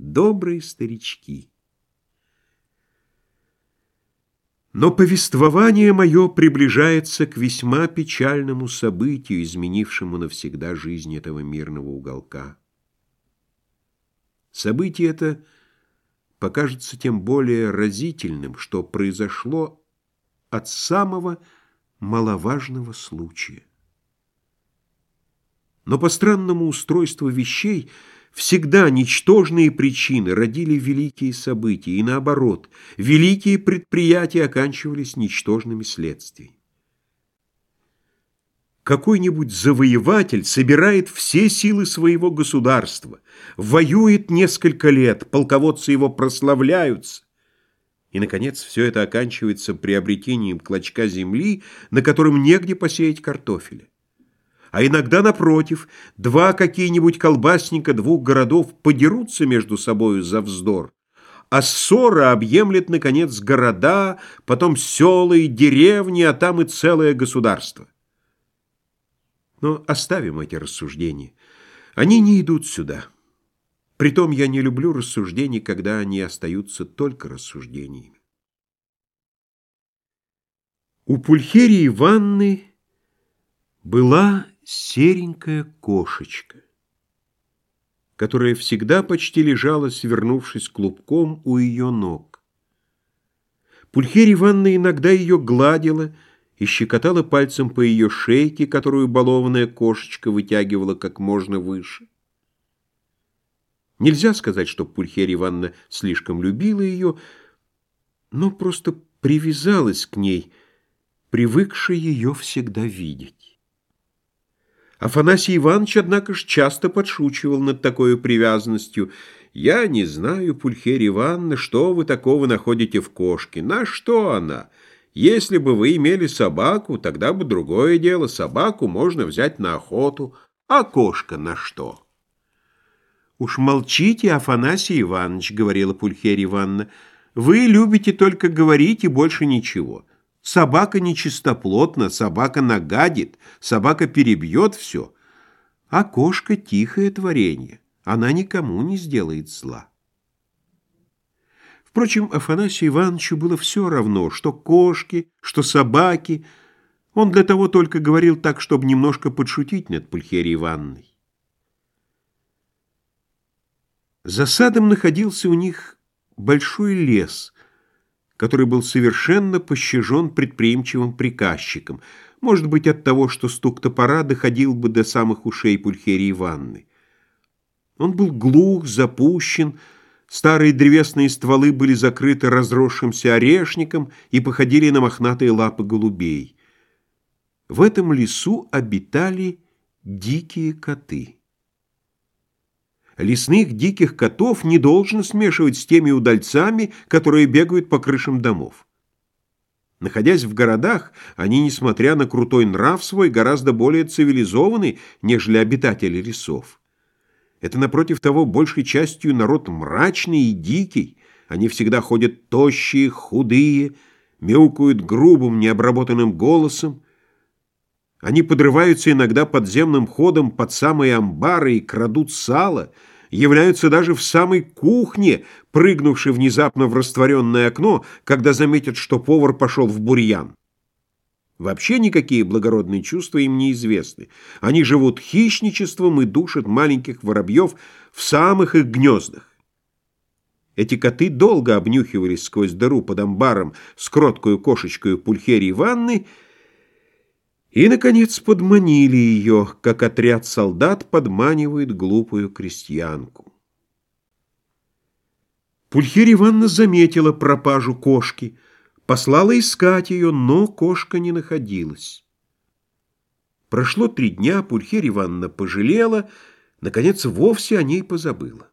добрые старички. Но повествование мое приближается к весьма печальному событию, изменившему навсегда жизнь этого мирного уголка. Событие это покажется тем более разительным, что произошло от самого маловажного случая. Но по странному устройству вещей всегда ничтожные причины родили великие события, и наоборот, великие предприятия оканчивались ничтожными следствиями. Какой-нибудь завоеватель собирает все силы своего государства, воюет несколько лет, полководцы его прославляются, и, наконец, все это оканчивается приобретением клочка земли, на котором негде посеять картофеля. А иногда, напротив, два какие-нибудь колбасника двух городов подерутся между собою за вздор, а ссора объемлет, наконец, города, потом села и деревни, а там и целое государство. Но оставим эти рассуждения. Они не идут сюда. Притом я не люблю рассуждений, когда они остаются только рассуждениями. У Пульхерии Ивановны была серенькая кошечка, которая всегда почти лежала, свернувшись клубком у ее ног. Пульхерия Ивановна иногда ее гладила и щекотала пальцем по ее шейке, которую балованная кошечка вытягивала как можно выше. Нельзя сказать, что Пульхерия Ивановна слишком любила ее, но просто привязалась к ней, привыкшая ее всегда видеть. Афанасий Иванович, однако ж, часто подшучивал над такой привязанностью. «Я не знаю, Пульхерия Ивановна, что вы такого находите в кошке. На что она? Если бы вы имели собаку, тогда бы другое дело. Собаку можно взять на охоту, а кошка на что?» «Уж молчите, Афанасий Иванович», — говорила Пульхерия Ивановна. «Вы любите только говорить и больше ничего. Собака нечистоплотна, собака нагадит, собака перебьет все. А кошка — тихое творение, она никому не сделает зла». Впрочем, Афанасию Ивановичу было все равно, что кошки, что собаки. Он для того только говорил так, чтобы немножко подшутить над Пульхерией Ивановной. За садом находился у них большой лес, который был совершенно пощажен предприимчивым приказчиком, может быть, от того, что стук топора доходил бы до самых ушей Пульхерии Ивановны. Он был глух, запущен, старые древесные стволы были закрыты разросшимся орешником и походили на мохнатые лапы голубей. В этом лесу обитали дикие коты. Лесных диких котов не должно смешивать с теми удальцами, которые бегают по крышам домов. Находясь в городах, они, несмотря на крутой нрав свой, гораздо более цивилизованы, нежели обитатели лесов. Это, напротив того, большей частью народ мрачный и дикий. Они всегда ходят тощие, худые, мяукают грубым, необработанным голосом. Они подрываются иногда подземным ходом под самые амбары и крадут сало — являются даже в самой кухне, прыгнувши внезапно в растворенное окно, когда заметят, что повар пошел в бурьян. Вообще никакие благородные чувства им неизвестны. Они живут хищничеством и душат маленьких воробьев в самых их гнездах. Эти коты долго обнюхивались сквозь дыру под амбаром с кроткою кошечкой Пульхерии ванны и, наконец, подманили ее, как отряд солдат подманивает глупую крестьянку. Пульхерия Ивановна заметила пропажу кошки, послала искать ее, но кошка не находилась. Прошло три дня, Пульхерия Ивановна пожалела, наконец, вовсе о ней позабыла.